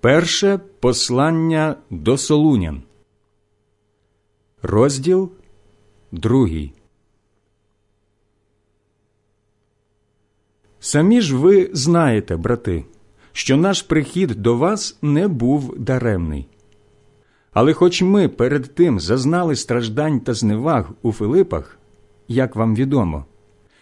Перше послання до Солунян, розділ другий. Самі ж ви знаєте, брати, що наш прихід до вас не був даремний. Але хоч ми перед тим зазнали страждань та зневаг у Филипах, як вам відомо,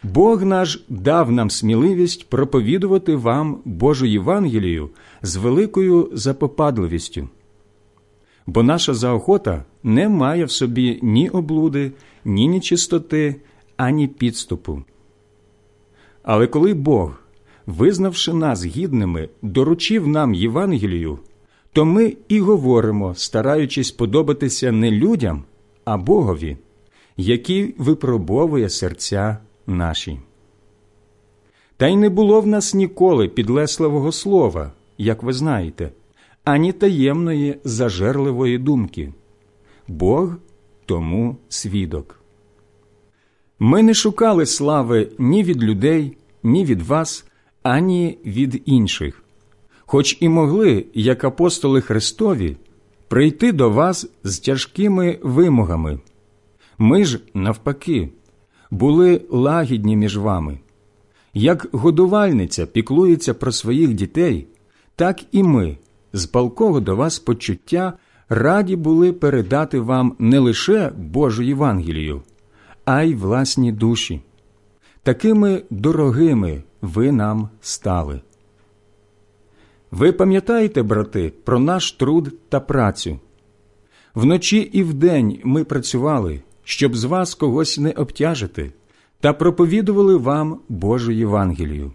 Бог наш дав нам сміливість проповідувати вам Божу Євангелію з великою запопадливістю. Бо наша заохота не має в собі ні облуди, ні нечистоти, ані підступу. Але коли Бог, визнавши нас гідними, доручив нам Євангелію, то ми і говоримо, стараючись подобатися не людям, а Богові, який випробовує серця наші. Та й не було в нас ніколи підлесливого слова, як ви знаєте, ані таємної зажерливої думки. Бог тому свідок. Ми не шукали слави ні від людей, ні від вас, ані від інших, хоч і могли, як апостоли Христові, прийти до вас з тяжкими вимогами. Ми ж, навпаки, були лагідні між вами. Як годувальниця піклується про своїх дітей, так і ми, з палкого до вас почуття, раді були передати вам не лише Божу Євангелію, а й власні душі. Такими дорогими ви нам стали. Ви пам'ятаєте, брати, про наш труд та працю. Вночі і вдень ми працювали, щоб з вас когось не обтяжити, та проповідували вам Божу Євангелію.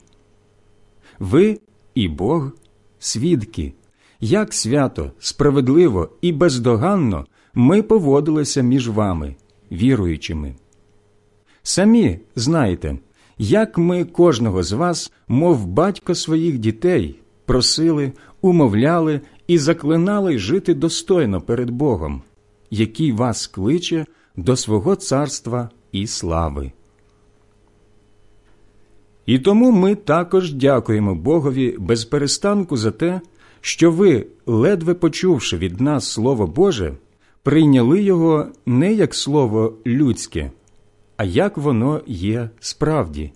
Ви і Бог свідки, як свято, справедливо і бездоганно ми поводилися між вами, віруючими. Самі знаєте, як ми кожного з вас, мов батько своїх дітей, просили, умовляли і заклинали жити достойно перед Богом, який вас кличе до свого царства і слави. І тому ми також дякуємо Богові без перестанку за те, що ви, ледве почувши від нас Слово Боже, прийняли його не як слово людське, а як воно є справді,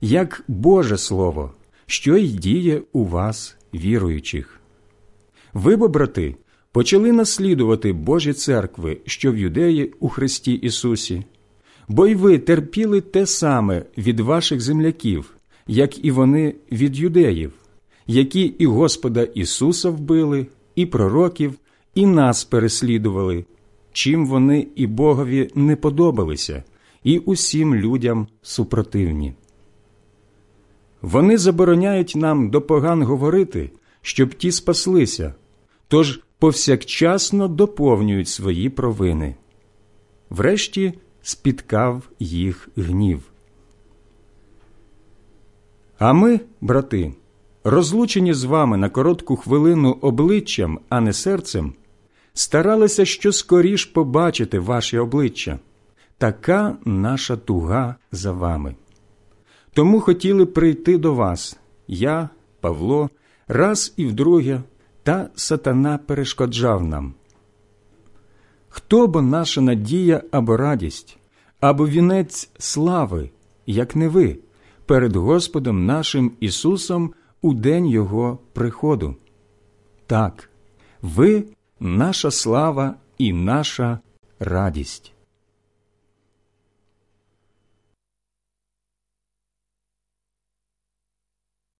як Боже Слово, що й діє у вас, віруючих. Ви, бо, брати, почали наслідувати Божі церкви, що в юдеї у Христі Ісусі, бо й ви терпіли те саме від ваших земляків, як і вони від юдеїв, які і Господа Ісуса вбили, і пророків, і нас переслідували, чим вони і Богові не подобалися, і усім людям супротивні. Вони забороняють нам до поган говорити, щоб ті спаслися, тож повсякчасно доповнюють свої провини. Врешті спіткав їх гнів. А ми, брати, розлучені з вами на коротку хвилину обличчям, а не серцем, старалися що скоріш побачити ваші обличчя. Така наша туга за вами. Тому хотіли прийти до вас, я, Павло, раз і вдруге, та сатана перешкоджав нам. Хто бо наша надія або радість, або вінець слави, як не ви, перед Господом нашим Ісусом у день Його приходу? Так, ви наша слава і наша радість.